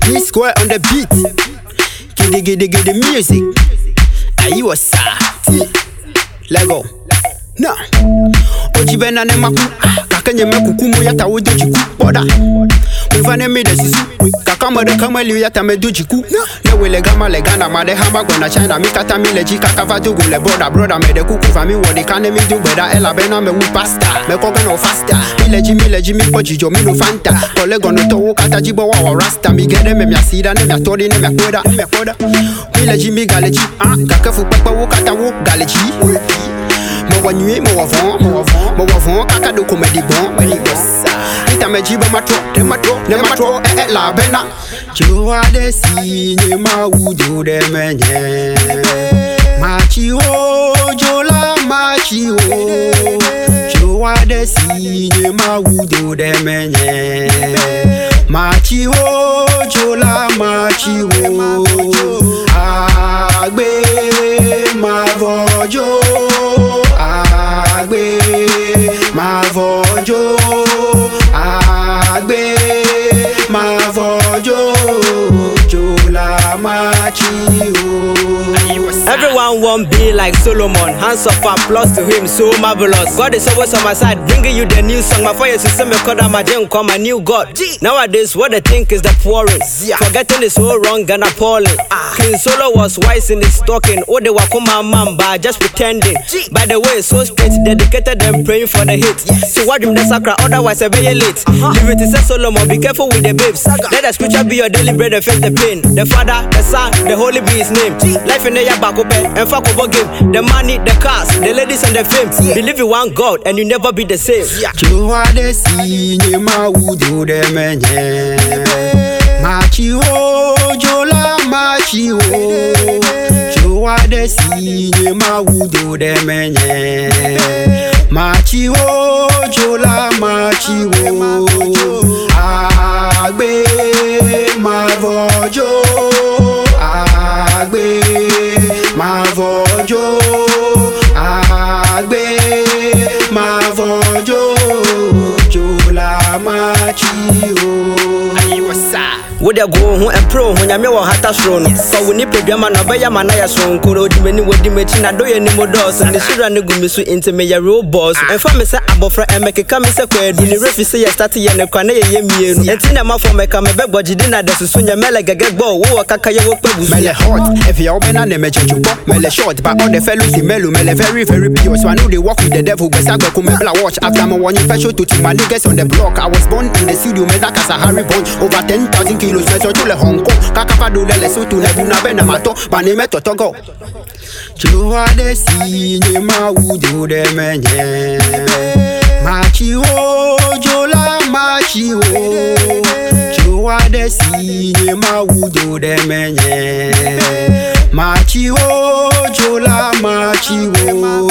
P square on the beat. Giddy giddy giddy music. Ayi was Lego. No. Oji bena ne maku. Ah, Kaka nye meku kumu yata wudu jiku. Boda. Mufane mi de sisu. Kaka mo de kama liu yata me du jiku. Ne wele gama le gana ma de hama gona China. Mi kata mi le ji kaka fatu gu le broda. Broda me de kuku fa mi wodi kane mi du beda. Ela bena me wu pasta. Me koga no faster. Mi le ji mi le ji mi po jijo mi no fanta. Kole gono to wu kata jibo wa wa rasta. Mi gede me mi asida ne mi atori ne mi akoda. Mi akoda. Mi le ji mi galeji. Ah, kaka fu pepe wu kata wu galeji. Mo wa nuit, mo wa vent, mo wa vent, mo wa vent, kaka do comedy bon, me ni gossa. Ita me jiba ma tro, de ma tro, ne ma tro, eh eh la bena. Jua de si ne ma udo de menye. Machi o, jola machi o. Jua de si ne ma udo de menye. Machi o, jola machi o. O. Everyone won't be like Solomon. Hands of applause to him, so marvelous. God is always on my side, bringing you the new song. My fire system, me call my gem, call my new God. Nowadays, what they think is the poorest. Forgetting is so wrong and appalling. King Solo was wise in his talking. Oh, they were my mamba, just pretending. By the way, so straight, dedicated and praying for the hit. So what him the sacra, otherwise I very late. Liberty says Solomon, be careful with the babes. Let the scripture be your daily bread and face the pain. The Father, the Son, the Holy be his name. Life in the yabako and fuck over game. The money, the cars, the ladies and the fame. Believe in one God and you never be the same. Jua de si ma vojo. Agbe ma vojo. Jola machi o. Wode go ho ɛpro ho nyame wɔ hata soro no fa wo nipadua na ɔbɛyɛ ma na yɛ sonkoro odi m'ani wodi m'akyi na doyɛ ni mu dɔɔso ne sura no gu me so enti meyɛ real boss. Ah. Ɛmfa me sɛ abɔfra ɛmɛkeka me sɛ kwaadu ne refi sɛ yɛ starte yɛ ne kwa na yɛyɛ mmienu ɛnti na mafɔ mɛka mebɛbɔ gyedi na da susu nyɛ mɛlɛ gɛgɛ gbɔ wowɔ kaka yɛ wɔkpa Mele busua hot, if you open and me check you Mele short, but all the fellows in Melo, Mele very, very pure. So I know they walk with the devil, but I go come and watch. After my one special to two my niggas on the block. I was born in the studio, me that as a Harry Bond. Over 10,000 kilos, me so to le Hong Kong. Kakapa do le so to le buna bena mato, ma udo de menye. O, jola machi o. Chua de ma udo de menye. O, jola machi o.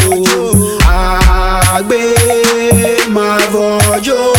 Agbe ma vojo.